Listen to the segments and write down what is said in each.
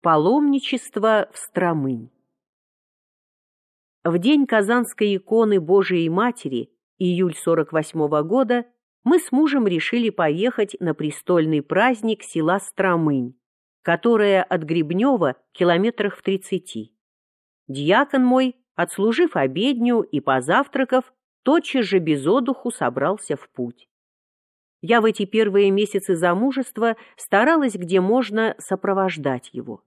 Паломничество в Стромынь. В день Казанской иконы Божией Матери, июль 48 -го года, мы с мужем решили поехать на престольный праздник села Стромынь, которое от Гребнева километрах в тридцати. Дьякон мой, отслужив обедню и позавтракав, тотчас же без одуху собрался в путь. Я в эти первые месяцы замужества старалась где можно сопровождать его.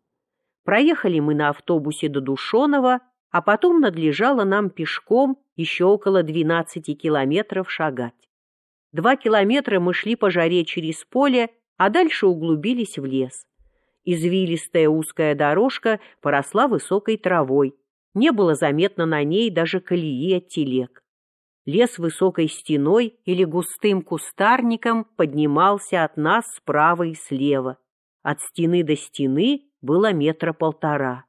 Проехали мы на автобусе до Душонова, а потом надлежало нам пешком еще около 12 километров шагать. Два километра мы шли по жаре через поле, а дальше углубились в лес. Извилистая узкая дорожка поросла высокой травой. Не было заметно на ней даже колеи от телег. Лес высокой стеной или густым кустарником поднимался от нас справа и слева. От стены до стены было метра полтора.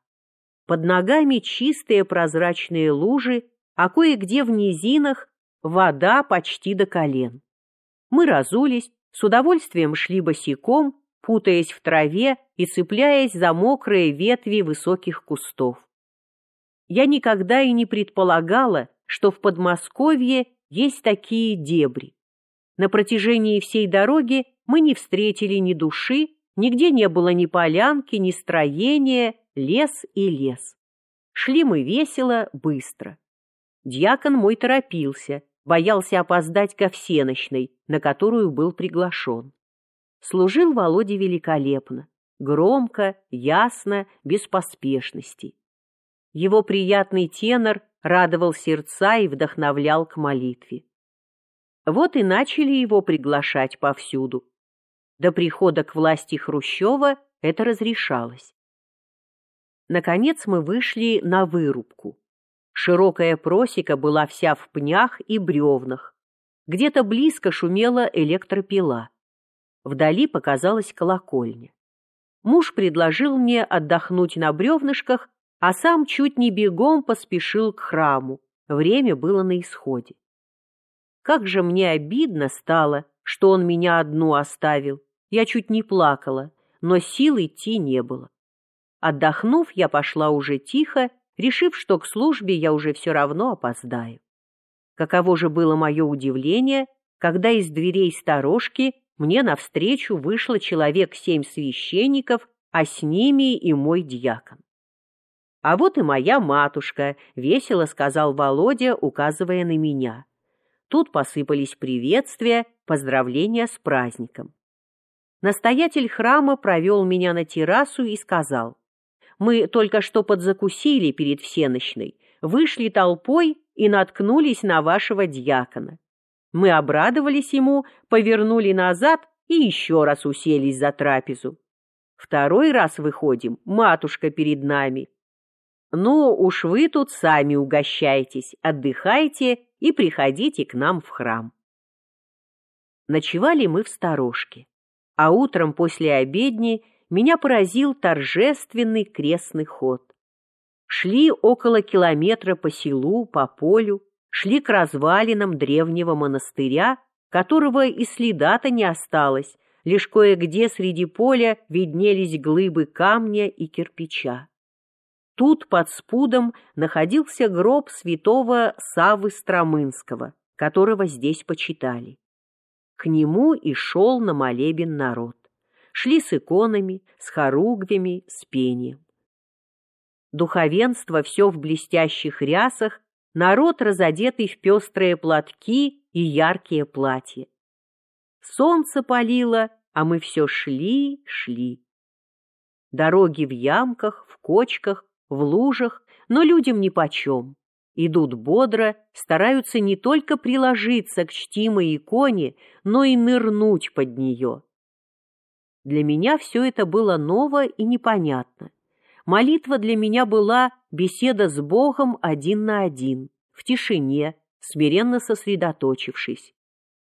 Под ногами чистые прозрачные лужи, а кое-где в низинах вода почти до колен. Мы разулись, с удовольствием шли босиком, путаясь в траве и цепляясь за мокрые ветви высоких кустов. Я никогда и не предполагала, что в Подмосковье есть такие дебри. На протяжении всей дороги мы не встретили ни души, Нигде не было ни полянки, ни строения, лес и лес. Шли мы весело, быстро. Дьякон мой торопился, боялся опоздать ко всеночной, на которую был приглашен. Служил Володя великолепно, громко, ясно, без поспешности. Его приятный тенор радовал сердца и вдохновлял к молитве. Вот и начали его приглашать повсюду, до прихода к власти Хрущева это разрешалось. Наконец мы вышли на вырубку. Широкая просека была вся в пнях и бревнах. Где-то близко шумела электропила. Вдали показалась колокольня. Муж предложил мне отдохнуть на бревнышках, а сам чуть не бегом поспешил к храму. Время было на исходе. Как же мне обидно стало, что он меня одну оставил. Я чуть не плакала, но сил идти не было. Отдохнув, я пошла уже тихо, решив, что к службе я уже все равно опоздаю. Каково же было мое удивление, когда из дверей сторожки мне навстречу вышло человек семь священников, а с ними и мой дьякон. «А вот и моя матушка», — весело сказал Володя, указывая на меня. Тут посыпались приветствия, поздравления с праздником. Настоятель храма провел меня на террасу и сказал, «Мы только что подзакусили перед всеночной, вышли толпой и наткнулись на вашего дьякона. Мы обрадовались ему, повернули назад и еще раз уселись за трапезу. Второй раз выходим, матушка перед нами. Ну, уж вы тут сами угощайтесь, отдыхайте и приходите к нам в храм. Ночевали мы в сторожке а утром после обедни меня поразил торжественный крестный ход. Шли около километра по селу, по полю, шли к развалинам древнего монастыря, которого и следа-то не осталось, лишь кое-где среди поля виднелись глыбы камня и кирпича. Тут под спудом находился гроб святого Савы Стромынского, которого здесь почитали. К нему и шел на молебен народ. Шли с иконами, с хоругвями, с пением. Духовенство все в блестящих рясах, народ, разодетый в пестрые платки и яркие платья. Солнце палило, а мы все шли, шли. Дороги в ямках, в кочках, в лужах, но людям нипочем идут бодро, стараются не только приложиться к чтимой иконе, но и нырнуть под нее. Для меня все это было ново и непонятно. Молитва для меня была беседа с Богом один на один, в тишине, смиренно сосредоточившись.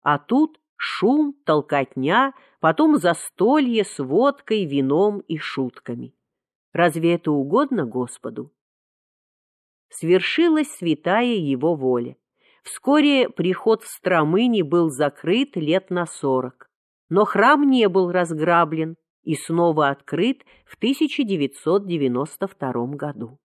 А тут шум, толкотня, потом застолье с водкой, вином и шутками. Разве это угодно Господу? свершилась святая его воля. Вскоре приход в Стромыни был закрыт лет на сорок. Но храм не был разграблен, и снова открыт в 1992 году.